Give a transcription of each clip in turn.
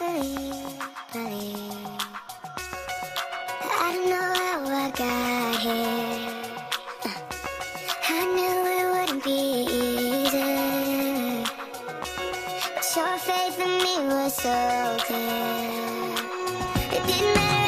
I don't know how I got here. I knew it wouldn't be easy. But your faith in me was so clear. It didn't matter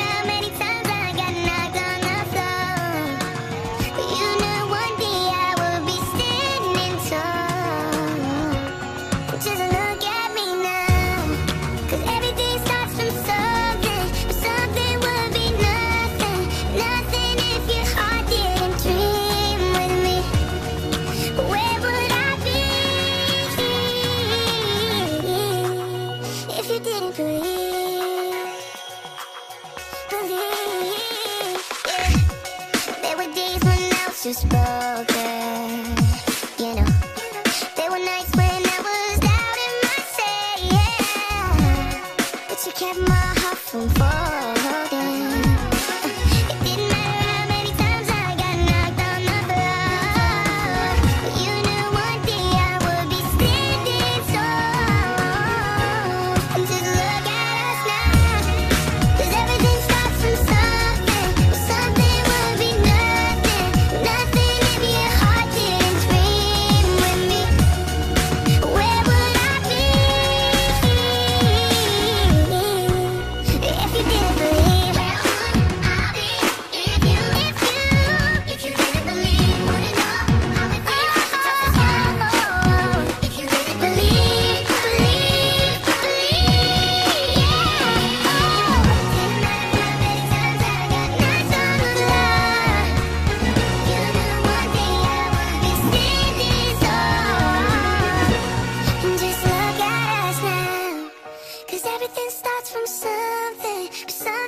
Just broken. ça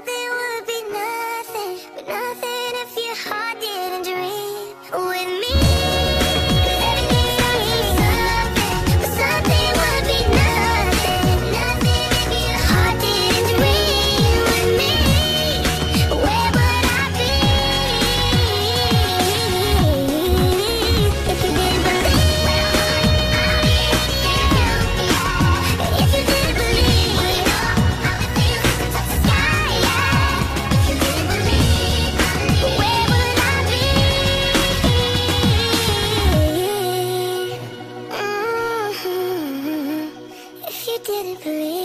didn't believe